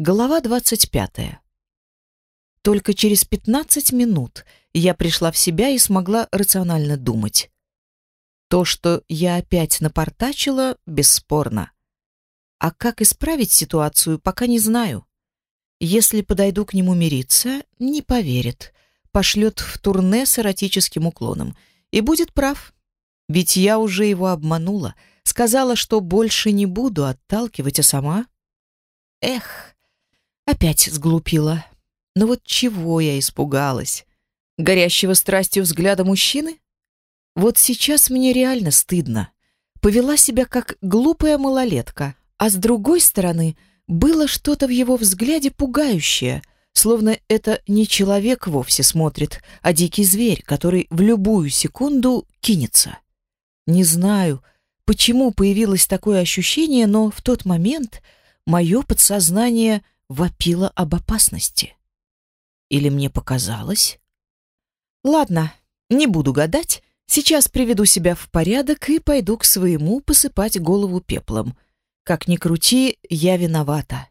Глава 25. Только через 15 минут я пришла в себя и смогла рационально думать. То, что я опять напортачила, бесспорно. А как исправить ситуацию, пока не знаю. Если подойду к нему мириться, не поверит. Пошлет в турне с эротическим уклоном. И будет прав. Ведь я уже его обманула. Сказала, что больше не буду отталкивать, а сама... Эх, Опять сглупила. Но вот чего я испугалась? Горящего страстью взгляда мужчины? Вот сейчас мне реально стыдно. Повела себя как глупая малолетка. А с другой стороны, было что-то в его взгляде пугающее, словно это не человек вовсе смотрит, а дикий зверь, который в любую секунду кинется. Не знаю, почему появилось такое ощущение, но в тот момент мое подсознание – вопила об опасности. Или мне показалось? Ладно, не буду гадать. Сейчас приведу себя в порядок и пойду к своему посыпать голову пеплом. Как ни крути, я виновата.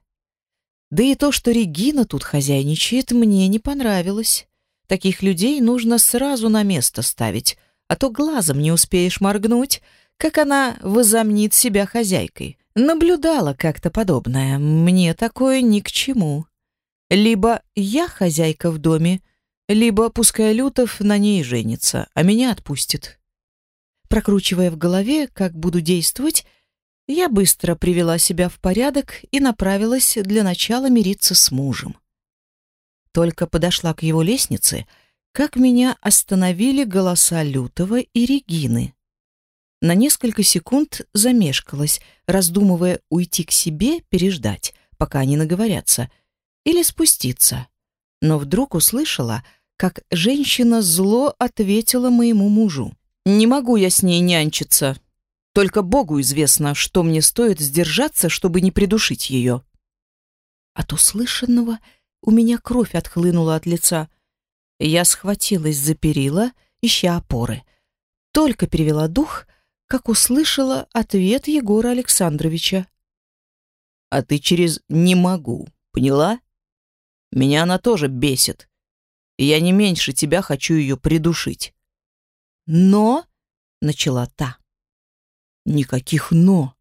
Да и то, что Регина тут хозяйничает, мне не понравилось. Таких людей нужно сразу на место ставить, а то глазом не успеешь моргнуть, как она возомнит себя хозяйкой. Наблюдала как-то подобное. Мне такое ни к чему. Либо я хозяйка в доме, либо пускай Лютов на ней женится, а меня отпустит. Прокручивая в голове, как буду действовать, я быстро привела себя в порядок и направилась для начала мириться с мужем. Только подошла к его лестнице, как меня остановили голоса Лютова и Регины. На несколько секунд замешкалась, раздумывая уйти к себе, переждать, пока они наговорятся, или спуститься. Но вдруг услышала, как женщина зло ответила моему мужу. «Не могу я с ней нянчиться. Только Богу известно, что мне стоит сдержаться, чтобы не придушить ее». От услышанного у меня кровь отхлынула от лица. Я схватилась за перила, ища опоры. Только перевела дух — как услышала ответ Егора Александровича. «А ты через «не могу», поняла? Меня она тоже бесит, я не меньше тебя хочу ее придушить». «Но...» — начала та. «Никаких «но».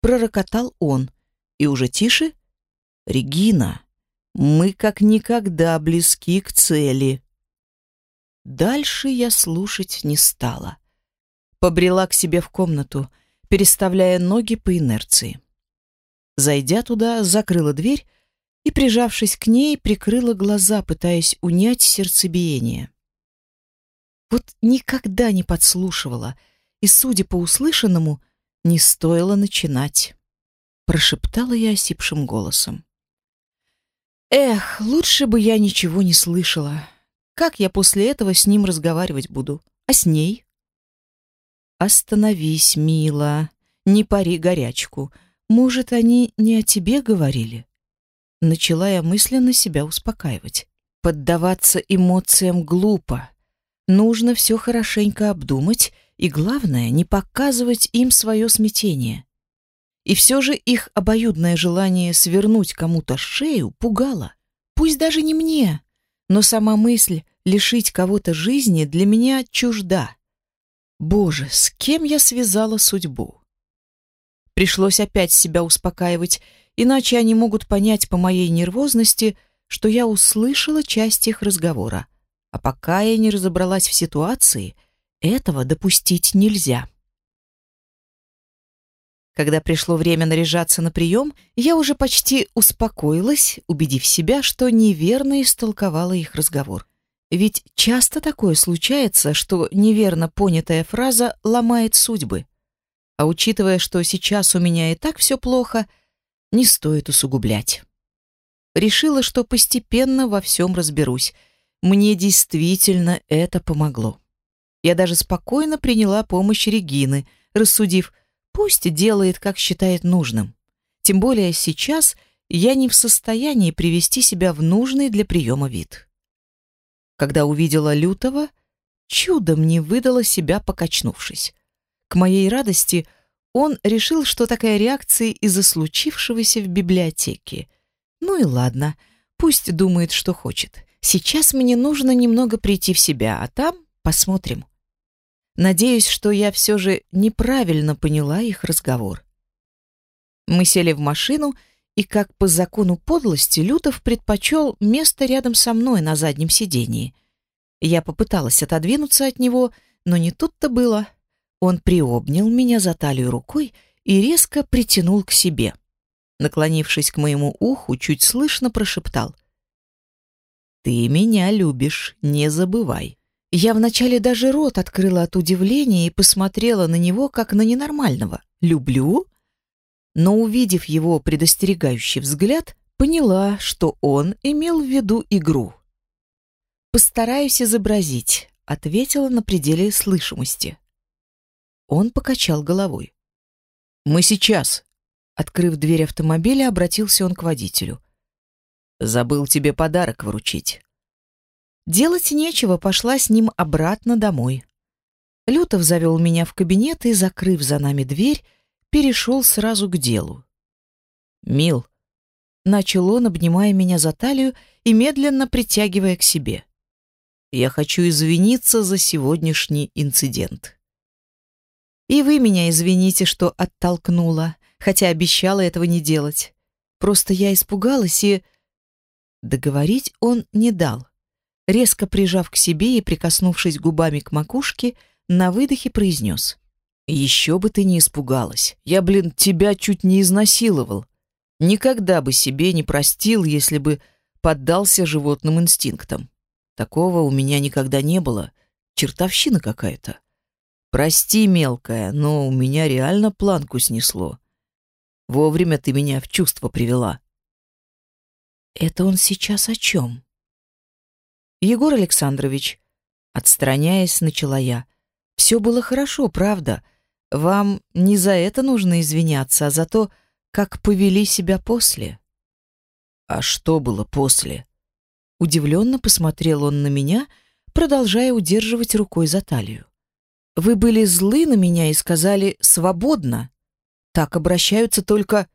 Пророкотал он, и уже тише. «Регина, мы как никогда близки к цели». Дальше я слушать не стала побрела к себе в комнату, переставляя ноги по инерции. Зайдя туда, закрыла дверь и, прижавшись к ней, прикрыла глаза, пытаясь унять сердцебиение. Вот никогда не подслушивала, и, судя по услышанному, не стоило начинать. Прошептала я осипшим голосом. Эх, лучше бы я ничего не слышала. Как я после этого с ним разговаривать буду? А с ней? «Остановись, мила, не пари горячку. Может, они не о тебе говорили?» Начала я мысленно себя успокаивать. Поддаваться эмоциям глупо. Нужно все хорошенько обдумать и, главное, не показывать им свое смятение. И все же их обоюдное желание свернуть кому-то шею пугало. Пусть даже не мне, но сама мысль лишить кого-то жизни для меня чужда. Боже, с кем я связала судьбу? Пришлось опять себя успокаивать, иначе они могут понять по моей нервозности, что я услышала часть их разговора. А пока я не разобралась в ситуации, этого допустить нельзя. Когда пришло время наряжаться на прием, я уже почти успокоилась, убедив себя, что неверно истолковала их разговор. Ведь часто такое случается, что неверно понятая фраза ломает судьбы. А учитывая, что сейчас у меня и так все плохо, не стоит усугублять. Решила, что постепенно во всем разберусь. Мне действительно это помогло. Я даже спокойно приняла помощь Регины, рассудив, пусть делает, как считает нужным. Тем более сейчас я не в состоянии привести себя в нужный для приема вид. Когда увидела Лютого, чудом не выдала себя, покачнувшись. К моей радости, он решил, что такая реакция из-за случившегося в библиотеке, Ну и ладно, пусть думает, что хочет. Сейчас мне нужно немного прийти в себя, а там посмотрим. Надеюсь, что я все же неправильно поняла их разговор. Мы сели в машину, и как по закону подлости Лютов предпочел место рядом со мной на заднем сидении. Я попыталась отодвинуться от него, но не тут-то было. Он приобнял меня за талию рукой и резко притянул к себе. Наклонившись к моему уху, чуть слышно прошептал. «Ты меня любишь, не забывай». Я вначале даже рот открыла от удивления и посмотрела на него, как на ненормального. «Люблю?» Но, увидев его предостерегающий взгляд, поняла, что он имел в виду игру. «Постараюсь изобразить», — ответила на пределе слышимости. Он покачал головой. «Мы сейчас». Открыв дверь автомобиля, обратился он к водителю. «Забыл тебе подарок вручить». Делать нечего, пошла с ним обратно домой. Лютов завел меня в кабинет и, закрыв за нами дверь, перешел сразу к делу. «Мил», — начал он, обнимая меня за талию и медленно притягивая к себе. «Я хочу извиниться за сегодняшний инцидент». И вы меня извините, что оттолкнула, хотя обещала этого не делать. Просто я испугалась и... Договорить он не дал. Резко прижав к себе и прикоснувшись губами к макушке, на выдохе произнес. «Еще бы ты не испугалась. Я, блин, тебя чуть не изнасиловал. Никогда бы себе не простил, если бы поддался животным инстинктам. Такого у меня никогда не было. Чертовщина какая-то. Прости, мелкая, но у меня реально планку снесло. Вовремя ты меня в чувство привела. Это он сейчас о чем? Егор Александрович, отстраняясь, начала я. Все было хорошо, правда. Вам не за это нужно извиняться, а за то, как повели себя после. А что было после? Удивленно посмотрел он на меня, продолжая удерживать рукой за талию. Вы были злы на меня и сказали «свободно». Так обращаются только...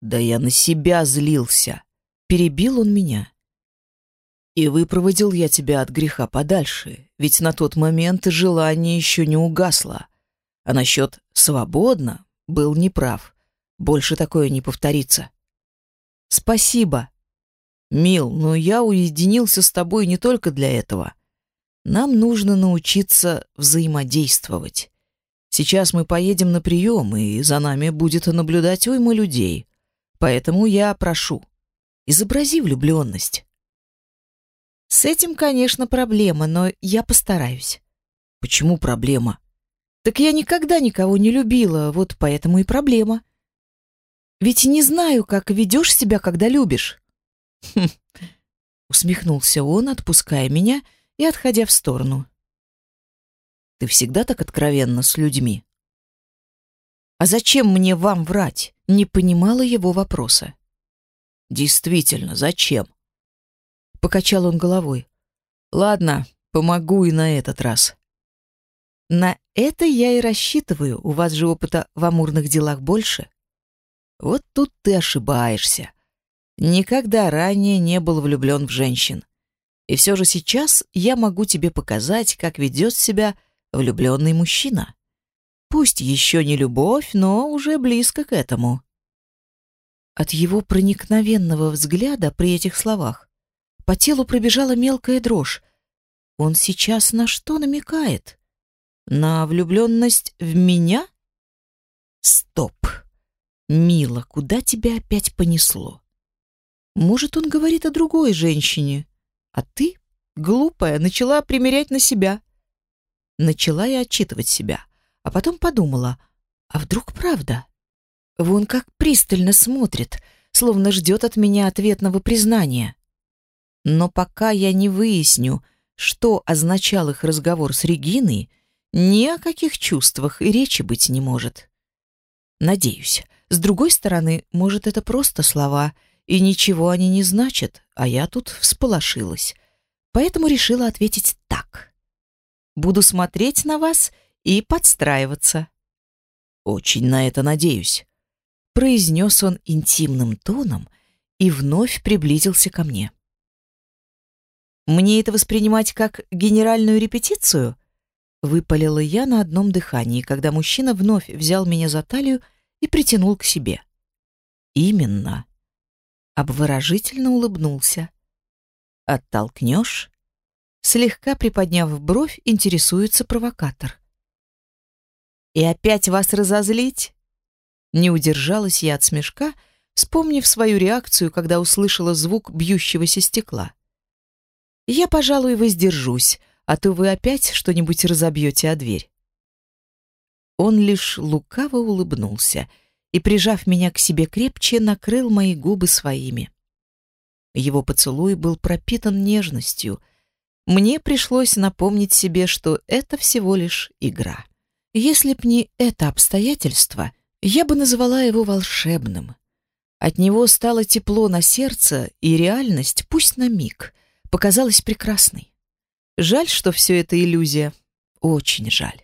Да я на себя злился. Перебил он меня. И выпроводил я тебя от греха подальше, ведь на тот момент желание еще не угасло. А насчет «свободно» был неправ. Больше такое не повторится. Спасибо. Мил, но я уединился с тобой не только для этого. Нам нужно научиться взаимодействовать. Сейчас мы поедем на прием, и за нами будет наблюдать уйма людей. Поэтому я прошу, изобрази влюбленность. С этим, конечно, проблема, но я постараюсь. Почему проблема? Так я никогда никого не любила, вот поэтому и проблема. Ведь не знаю, как ведешь себя, когда любишь. Хм. Усмехнулся он, отпуская меня, — и отходя в сторону. «Ты всегда так откровенна с людьми?» «А зачем мне вам врать?» Не понимала его вопроса. «Действительно, зачем?» Покачал он головой. «Ладно, помогу и на этот раз». «На это я и рассчитываю. У вас же опыта в амурных делах больше». «Вот тут ты ошибаешься. Никогда ранее не был влюблен в женщин. И все же сейчас я могу тебе показать, как ведет себя влюбленный мужчина. Пусть еще не любовь, но уже близко к этому. От его проникновенного взгляда при этих словах по телу пробежала мелкая дрожь. Он сейчас на что намекает? На влюбленность в меня? Стоп. Мила, куда тебя опять понесло? Может, он говорит о другой женщине? А ты, глупая, начала примерять на себя. Начала я отчитывать себя, а потом подумала, а вдруг правда? Вон как пристально смотрит, словно ждет от меня ответного признания. Но пока я не выясню, что означал их разговор с Региной, ни о каких чувствах и речи быть не может. Надеюсь. С другой стороны, может, это просто слова — и ничего они не значат, а я тут всполошилась. Поэтому решила ответить так. Буду смотреть на вас и подстраиваться. Очень на это надеюсь, произнес он интимным тоном и вновь приблизился ко мне. «Мне это воспринимать как генеральную репетицию?» Выпалила я на одном дыхании, когда мужчина вновь взял меня за талию и притянул к себе. «Именно». Обворожительно улыбнулся. «Оттолкнешь?» Слегка приподняв бровь, интересуется провокатор. «И опять вас разозлить?» Не удержалась я от смешка, вспомнив свою реакцию, когда услышала звук бьющегося стекла. «Я, пожалуй, воздержусь, а то вы опять что-нибудь разобьете о дверь». Он лишь лукаво улыбнулся и, прижав меня к себе крепче, накрыл мои губы своими. Его поцелуй был пропитан нежностью. Мне пришлось напомнить себе, что это всего лишь игра. Если б не это обстоятельство, я бы называла его волшебным. От него стало тепло на сердце, и реальность, пусть на миг, показалась прекрасной. Жаль, что все это иллюзия. Очень жаль.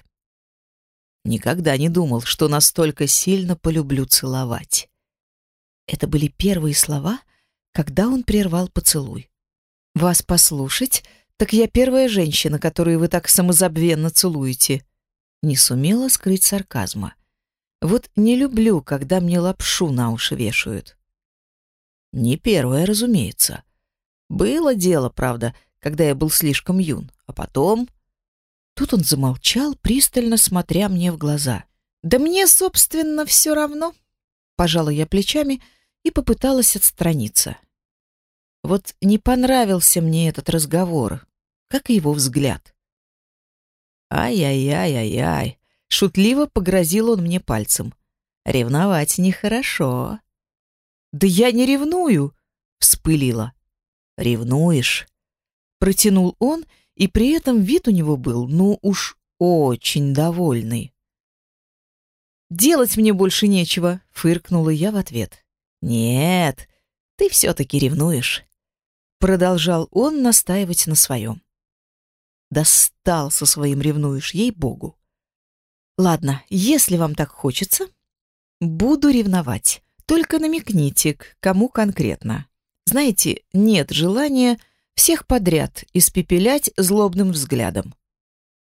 Никогда не думал, что настолько сильно полюблю целовать. Это были первые слова, когда он прервал поцелуй. «Вас послушать, так я первая женщина, которую вы так самозабвенно целуете». Не сумела скрыть сарказма. Вот не люблю, когда мне лапшу на уши вешают. Не первое, разумеется. Было дело, правда, когда я был слишком юн, а потом... Тут он замолчал, пристально смотря мне в глаза. «Да мне, собственно, все равно», — пожала я плечами и попыталась отстраниться. Вот не понравился мне этот разговор, как и его взгляд. «Ай-яй-яй-яй-яй», Шутливо погрозил он мне пальцем. Ревновать нехорошо. Да я не ревную, вспылила. Ревнуешь? Протянул он, и при этом вид у него был, ну уж очень довольный. «Делать мне больше нечего», — фыркнула я в ответ. «Нет, ты все-таки ревнуешь», — продолжал он настаивать на своем. Достал со своим ревнуешь, ей-богу. Ладно, если вам так хочется, буду ревновать. Только намекните, к кому конкретно. Знаете, нет желания всех подряд испепелять злобным взглядом.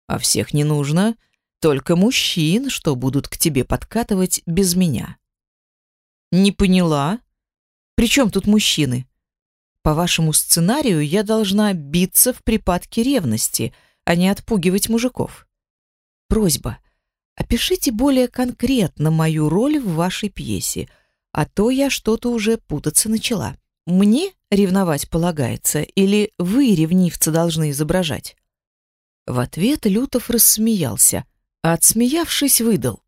А всех не нужно, только мужчин, что будут к тебе подкатывать без меня. Не поняла? При чем тут мужчины? По вашему сценарию я должна биться в припадке ревности, а не отпугивать мужиков. Просьба — Опишите более конкретно мою роль в вашей пьесе, а то я что-то уже путаться начала. Мне ревновать полагается или вы, ревнивца, должны изображать?» В ответ Лютов рассмеялся, а отсмеявшись выдал.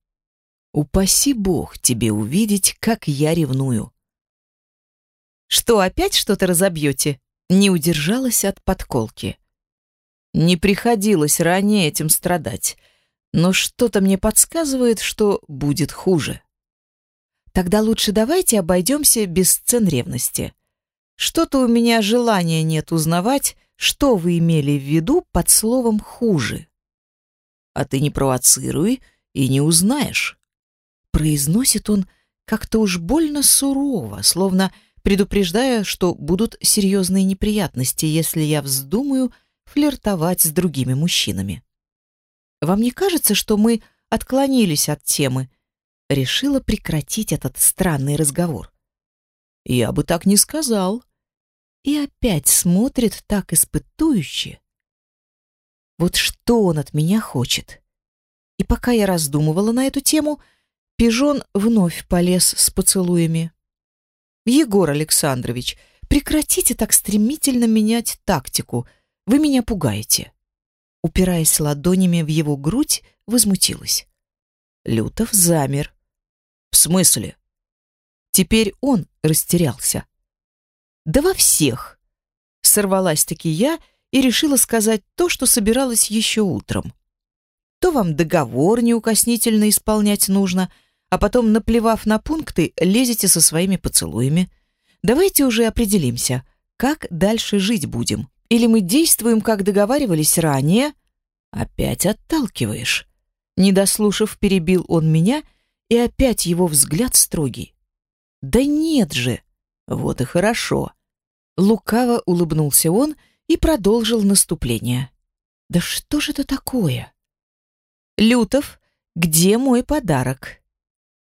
«Упаси Бог тебе увидеть, как я ревную». «Что, опять что-то разобьете?» Не удержалась от подколки. «Не приходилось ранее этим страдать но что-то мне подсказывает, что будет хуже. Тогда лучше давайте обойдемся без сцен ревности. Что-то у меня желания нет узнавать, что вы имели в виду под словом «хуже». А ты не провоцируй и не узнаешь. Произносит он как-то уж больно сурово, словно предупреждая, что будут серьезные неприятности, если я вздумаю флиртовать с другими мужчинами. Вам не кажется, что мы отклонились от темы? Решила прекратить этот странный разговор. Я бы так не сказал. И опять смотрит так испытующе. Вот что он от меня хочет? И пока я раздумывала на эту тему, пижон вновь полез с поцелуями. Егор Александрович, прекратите так стремительно менять тактику. Вы меня пугаете упираясь ладонями в его грудь, возмутилась. Лютов замер. В смысле? Теперь он растерялся. Да во всех. Сорвалась-таки я и решила сказать то, что собиралась еще утром. То вам договор неукоснительно исполнять нужно, а потом, наплевав на пункты, лезете со своими поцелуями. Давайте уже определимся, как дальше жить будем. Или мы действуем, как договаривались ранее? Опять отталкиваешь. Не дослушав, перебил он меня, и опять его взгляд строгий. Да нет же. Вот и хорошо. Лукаво улыбнулся он и продолжил наступление. Да что же это такое? Лютов, где мой подарок?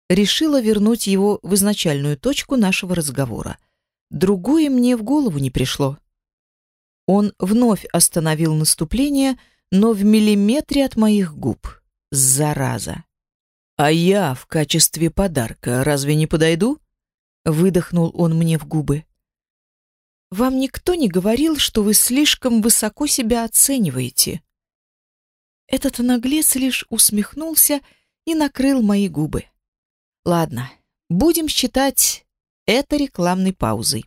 Решила вернуть его в изначальную точку нашего разговора. Другое мне в голову не пришло. Он вновь остановил наступление, но в миллиметре от моих губ. Зараза. А я в качестве подарка разве не подойду? Выдохнул он мне в губы. Вам никто не говорил, что вы слишком высоко себя оцениваете? Этот наглец лишь усмехнулся и накрыл мои губы. Ладно, будем считать это рекламной паузой.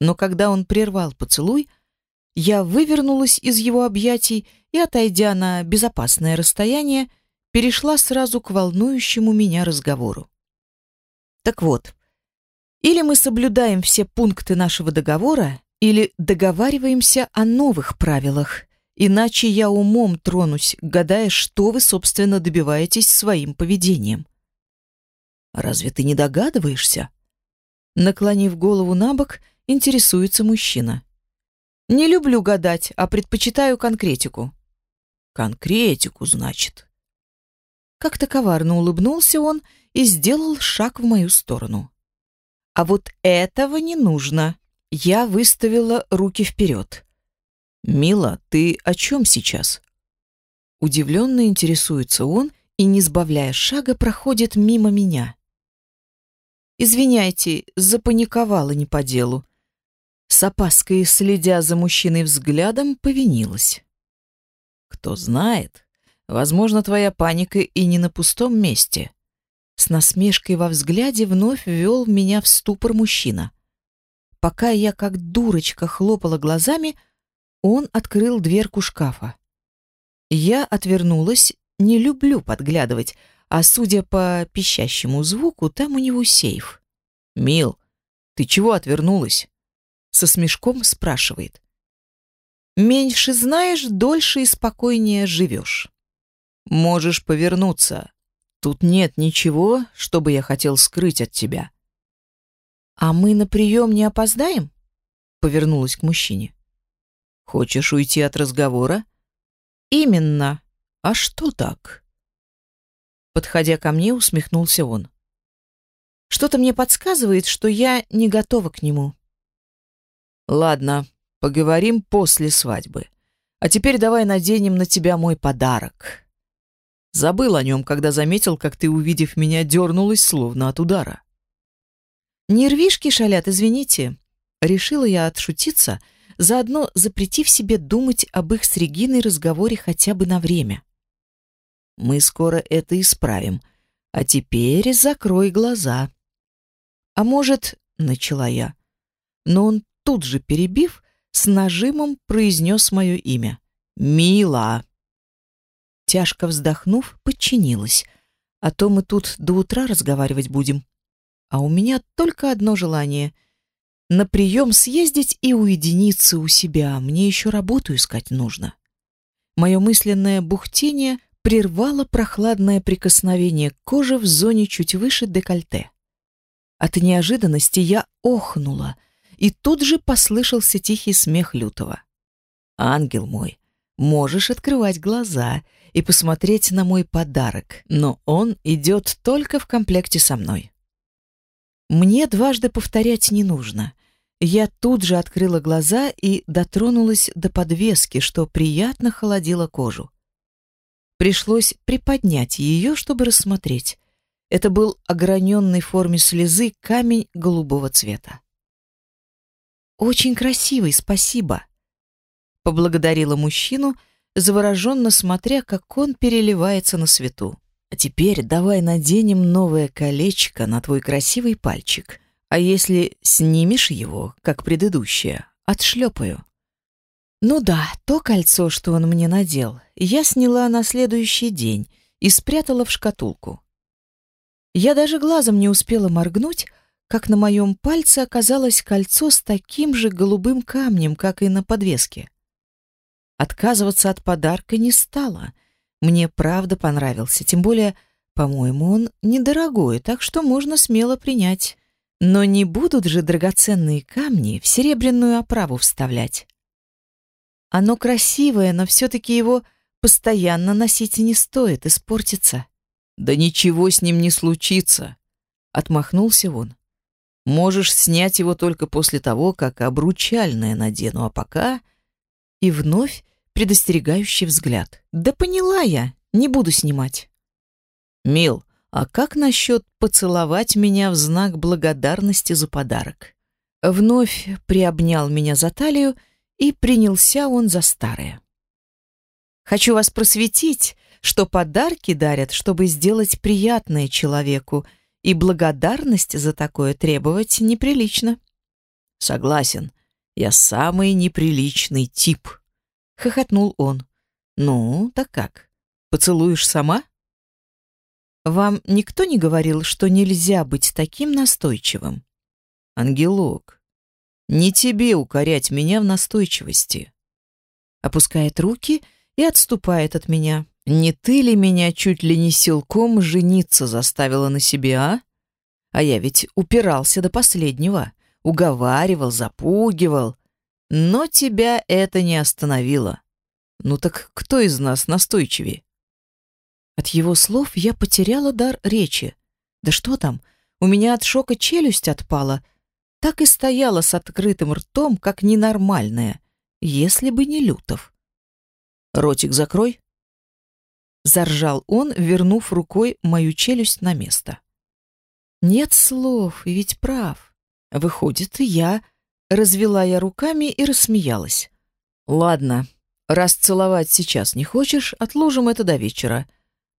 Но когда он прервал поцелуй, я вывернулась из его объятий и, отойдя на безопасное расстояние, перешла сразу к волнующему меня разговору. Так вот, или мы соблюдаем все пункты нашего договора, или договариваемся о новых правилах, иначе я умом тронусь, гадая, что вы, собственно, добиваетесь своим поведением. Разве ты не догадываешься? Наклонив голову на бок, интересуется мужчина. Не люблю гадать, а предпочитаю конкретику. Конкретику, значит. Как-то коварно улыбнулся он и сделал шаг в мою сторону. А вот этого не нужно. Я выставила руки вперед. «Мила, ты о чем сейчас?» Удивленно интересуется он и, не сбавляя шага, проходит мимо меня. «Извиняйте, запаниковала не по делу. С опаской, следя за мужчиной взглядом, повинилась. «Кто знает, возможно, твоя паника и не на пустом месте». С насмешкой во взгляде вновь ввел меня в ступор мужчина. Пока я как дурочка хлопала глазами, он открыл дверку шкафа. Я отвернулась, не люблю подглядывать, а судя по пищащему звуку, там у него сейф. «Мил, ты чего отвернулась?» со смешком спрашивает. Меньше знаешь, дольше и спокойнее живешь. Можешь повернуться. Тут нет ничего, что бы я хотел скрыть от тебя. А мы на прием не опоздаем? Повернулась к мужчине. Хочешь уйти от разговора? Именно. А что так? Подходя ко мне, усмехнулся он. Что-то мне подсказывает, что я не готова к нему. Ладно, поговорим после свадьбы. А теперь давай наденем на тебя мой подарок. Забыл о нем, когда заметил, как ты, увидев меня, дернулась, словно от удара. Нервишки шалят, извините. Решила я отшутиться, заодно запретив себе думать об их с Региной разговоре хотя бы на время. Мы скоро это исправим. А теперь закрой глаза. А может, начала я. Но он тут же перебив, с нажимом произнес мое имя. «Мила!» Тяжко вздохнув, подчинилась. А то мы тут до утра разговаривать будем. А у меня только одно желание — на прием съездить и уединиться у себя. Мне еще работу искать нужно. Мое мысленное бухтение прервало прохладное прикосновение кожи в зоне чуть выше декольте. От неожиданности я охнула — и тут же послышался тихий смех Лютого. «Ангел мой, можешь открывать глаза и посмотреть на мой подарок, но он идет только в комплекте со мной». Мне дважды повторять не нужно. Я тут же открыла глаза и дотронулась до подвески, что приятно холодило кожу. Пришлось приподнять ее, чтобы рассмотреть. Это был ограненный в форме слезы камень голубого цвета. Очень красивый, спасибо. Поблагодарила мужчину, завороженно смотря, как он переливается на свету. А теперь давай наденем новое колечко на твой красивый пальчик. А если снимешь его, как предыдущее, отшлепаю. Ну да, то кольцо, что он мне надел, я сняла на следующий день и спрятала в шкатулку. Я даже глазом не успела моргнуть, как на моем пальце оказалось кольцо с таким же голубым камнем, как и на подвеске. Отказываться от подарка не стала. Мне правда понравился, тем более, по-моему, он недорогой, так что можно смело принять. Но не будут же драгоценные камни в серебряную оправу вставлять. Оно красивое, но все-таки его постоянно носить не стоит, испортится. Да ничего с ним не случится, отмахнулся он. Можешь снять его только после того, как обручальное надену, а пока и вновь предостерегающий взгляд. Да поняла я, не буду снимать. Мил, а как насчет поцеловать меня в знак благодарности за подарок? Вновь приобнял меня за талию, и принялся он за старое. Хочу вас просветить, что подарки дарят, чтобы сделать приятное человеку, и благодарность за такое требовать неприлично. Согласен, я самый неприличный тип, хохотнул он. Ну, так как? Поцелуешь сама? Вам никто не говорил, что нельзя быть таким настойчивым? Ангелок, не тебе укорять меня в настойчивости. Опускает руки и отступает от меня. Не ты ли меня чуть ли не силком жениться заставила на себе, а? А я ведь упирался до последнего, уговаривал, запугивал. Но тебя это не остановило. Ну так кто из нас настойчивее? От его слов я потеряла дар речи. Да что там, у меня от шока челюсть отпала. Так и стояла с открытым ртом, как ненормальная, если бы не Лютов. «Ротик закрой», — заржал он, вернув рукой мою челюсть на место. «Нет слов, и ведь прав. Выходит, я...» Развела я руками и рассмеялась. «Ладно, раз целовать сейчас не хочешь, отложим это до вечера.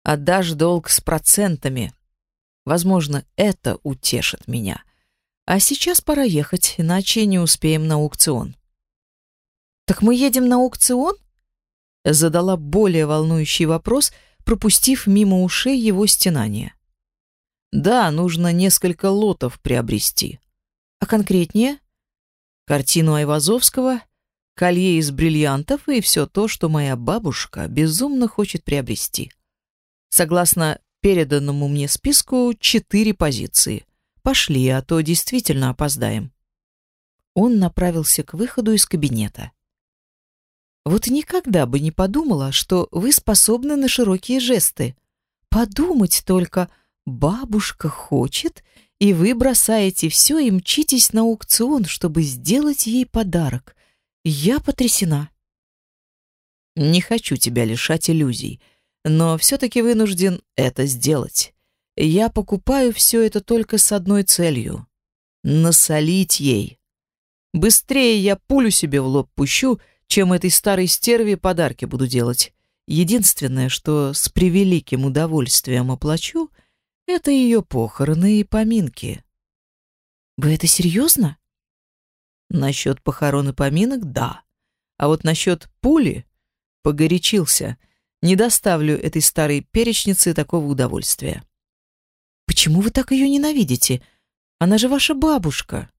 Отдашь долг с процентами. Возможно, это утешит меня. А сейчас пора ехать, иначе не успеем на аукцион». «Так мы едем на аукцион?» Задала более волнующий вопрос, пропустив мимо ушей его стенание. «Да, нужно несколько лотов приобрести». «А конкретнее?» Картину Айвазовского, колье из бриллиантов и все то, что моя бабушка безумно хочет приобрести. Согласно переданному мне списку, четыре позиции. Пошли, а то действительно опоздаем. Он направился к выходу из кабинета. Вот никогда бы не подумала, что вы способны на широкие жесты. Подумать только, бабушка хочет, и вы бросаете все и мчитесь на аукцион, чтобы сделать ей подарок. Я потрясена. Не хочу тебя лишать иллюзий, но все-таки вынужден это сделать. Я покупаю все это только с одной целью — насолить ей. Быстрее я пулю себе в лоб пущу, чем этой старой стерве подарки буду делать. Единственное, что с превеликим удовольствием оплачу — это ее похороны и поминки. Вы это серьезно? Насчет похорон и поминок — да. А вот насчет пули погорячился. Не доставлю этой старой перечнице такого удовольствия. Почему вы так ее ненавидите? Она же ваша бабушка.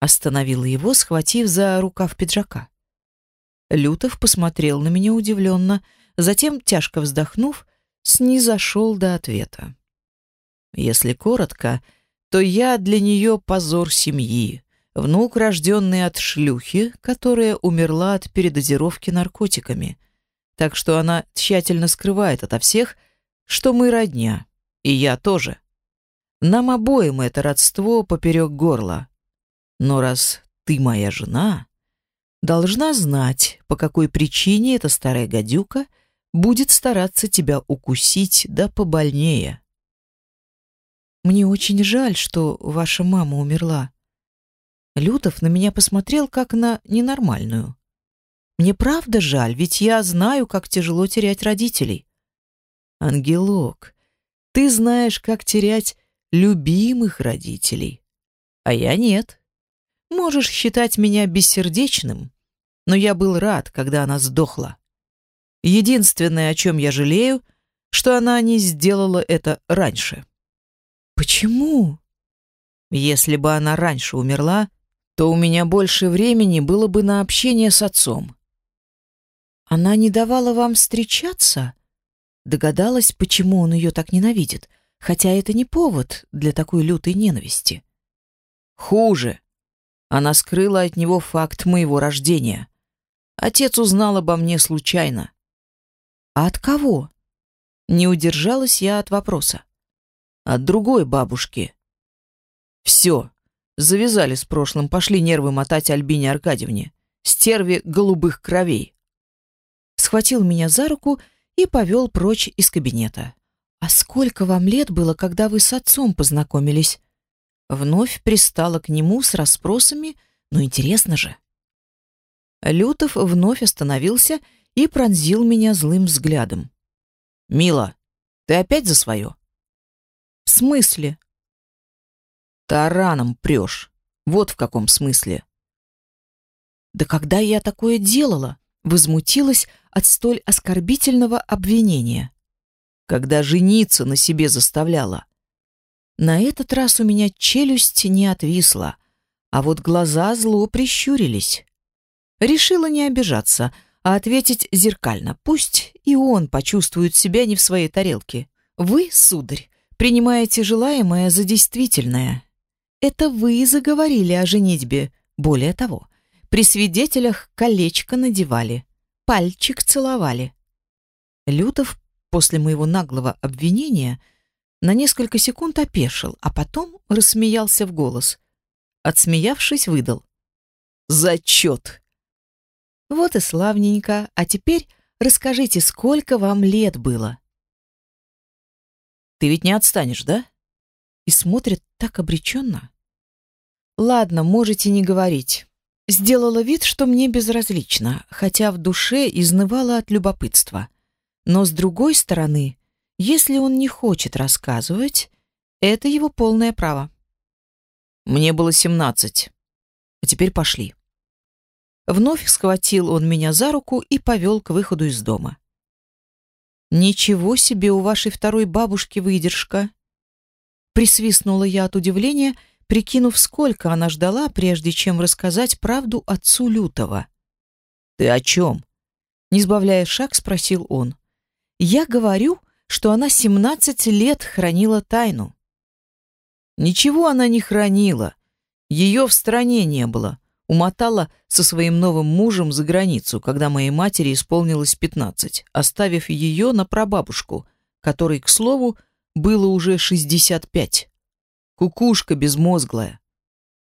Остановила его, схватив за рукав пиджака. Лютов посмотрел на меня удивленно, затем, тяжко вздохнув, снизошел до ответа. Если коротко, то я для нее позор семьи, внук, рожденный от шлюхи, которая умерла от передозировки наркотиками. Так что она тщательно скрывает ото всех, что мы родня, и я тоже. Нам обоим это родство поперек горла. Но раз ты моя жена, должна знать, по какой причине эта старая гадюка будет стараться тебя укусить да побольнее. Мне очень жаль, что ваша мама умерла. Лютов на меня посмотрел как на ненормальную. Мне правда жаль, ведь я знаю, как тяжело терять родителей. Ангелок, ты знаешь, как терять любимых родителей, а я нет. Можешь считать меня бессердечным, но я был рад, когда она сдохла. Единственное, о чем я жалею, что она не сделала это раньше. Почему? Если бы она раньше умерла, то у меня больше времени было бы на общение с отцом. Она не давала вам встречаться? Догадалась, почему он ее так ненавидит, хотя это не повод для такой лютой ненависти. Хуже. Она скрыла от него факт моего рождения. Отец узнал обо мне случайно. А от кого? Не удержалась я от вопроса. От другой бабушки. Все. Завязали с прошлым, пошли нервы мотать Альбине Аркадьевне, стерве голубых кровей. Схватил меня за руку и повел прочь из кабинета. «А сколько вам лет было, когда вы с отцом познакомились?» Вновь пристала к нему с расспросами, но интересно же. Лютов вновь остановился и пронзил меня злым взглядом. «Мила, ты опять за свое?» «В смысле?» «Тараном прешь. Вот в каком смысле». «Да когда я такое делала?» Возмутилась от столь оскорбительного обвинения. «Когда жениться на себе заставляла». На этот раз у меня челюсть не отвисла, а вот глаза зло прищурились. Решила не обижаться, а ответить зеркально. Пусть и он почувствует себя не в своей тарелке. Вы, сударь, принимаете желаемое за действительное. Это вы заговорили о женитьбе. Более того, при свидетелях колечко надевали, пальчик целовали. Лютов после моего наглого обвинения на несколько секунд опешил, а потом рассмеялся в голос. Отсмеявшись, выдал. «Зачет!» Вот и славненько. А теперь расскажите, сколько вам лет было? Ты ведь не отстанешь, да? И смотрит так обреченно. Ладно, можете не говорить. Сделала вид, что мне безразлично, хотя в душе изнывала от любопытства. Но с другой стороны, если он не хочет рассказывать, это его полное право. Мне было семнадцать. А теперь пошли. Вновь схватил он меня за руку и повел к выходу из дома. «Ничего себе у вашей второй бабушки выдержка!» Присвистнула я от удивления, прикинув, сколько она ждала, прежде чем рассказать правду отцу Лютого. «Ты о чем?» Не сбавляя шаг, спросил он. «Я говорю, что она семнадцать лет хранила тайну». «Ничего она не хранила. Ее в стране не было умотала со своим новым мужем за границу, когда моей матери исполнилось пятнадцать, оставив ее на прабабушку, которой, к слову, было уже шестьдесят пять. Кукушка безмозглая.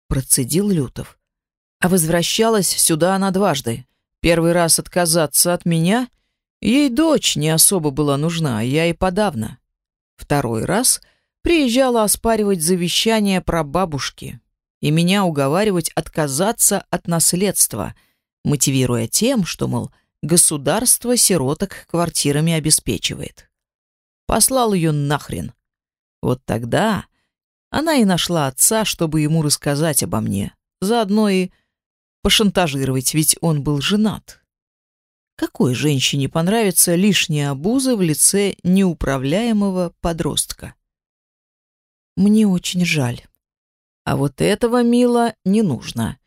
Процедил Лютов. А возвращалась сюда она дважды. Первый раз отказаться от меня, ей дочь не особо была нужна, я и подавно. Второй раз приезжала оспаривать завещание прабабушки, и меня уговаривать отказаться от наследства, мотивируя тем, что, мол, государство сироток квартирами обеспечивает. Послал ее нахрен. Вот тогда она и нашла отца, чтобы ему рассказать обо мне, заодно и пошантажировать, ведь он был женат. Какой женщине понравится лишняя обуза в лице неуправляемого подростка? Мне очень жаль. А вот этого, мила, не нужно.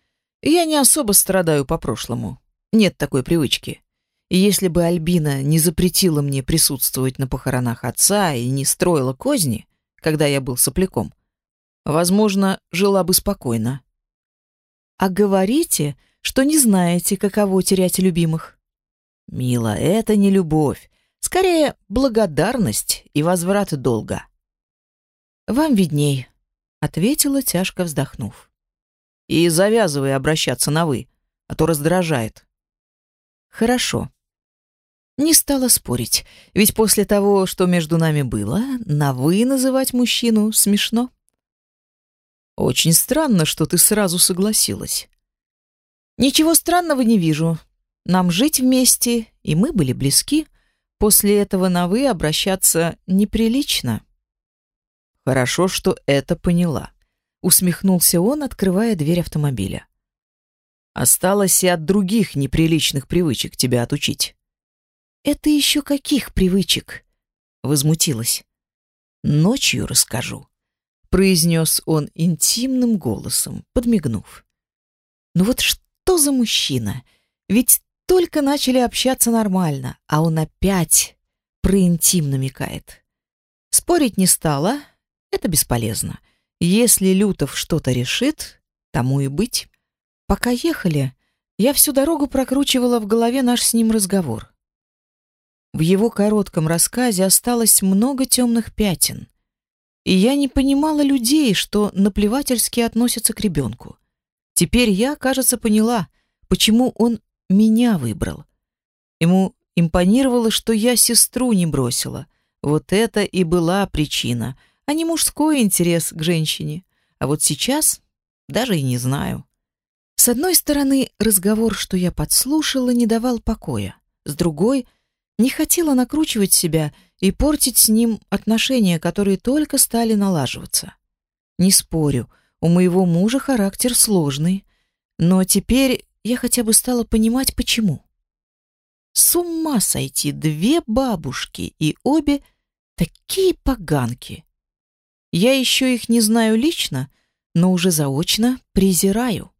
Я не особо страдаю по прошлому. Нет такой привычки. И если бы Альбина не запретила мне присутствовать на похоронах отца и не строила козни, когда я был сопляком, возможно, жила бы спокойно. А говорите, что не знаете, каково терять любимых. Мила, это не любовь. Скорее, благодарность и возврат долга. Вам видней ответила, тяжко вздохнув. И завязывай обращаться на «вы», а то раздражает. Хорошо. Не стала спорить, ведь после того, что между нами было, на «вы» называть мужчину смешно. Очень странно, что ты сразу согласилась. Ничего странного не вижу. Нам жить вместе, и мы были близки. После этого на «вы» обращаться неприлично. Хорошо, что это поняла. Усмехнулся он, открывая дверь автомобиля. Осталось и от других неприличных привычек тебя отучить. Это еще каких привычек? Возмутилась. Ночью расскажу, произнес он интимным голосом, подмигнув. Ну вот что за мужчина? Ведь только начали общаться нормально, а он опять про интим намекает. Спорить не стала, это бесполезно. Если Лютов что-то решит, тому и быть. Пока ехали, я всю дорогу прокручивала в голове наш с ним разговор. В его коротком рассказе осталось много темных пятен. И я не понимала людей, что наплевательски относятся к ребенку. Теперь я, кажется, поняла, почему он меня выбрал. Ему импонировало, что я сестру не бросила. Вот это и была причина, а не мужской интерес к женщине. А вот сейчас даже и не знаю. С одной стороны, разговор, что я подслушала, не давал покоя. С другой, не хотела накручивать себя и портить с ним отношения, которые только стали налаживаться. Не спорю, у моего мужа характер сложный, но теперь я хотя бы стала понимать, почему. С ума сойти две бабушки, и обе такие поганки. Я еще их не знаю лично, но уже заочно презираю.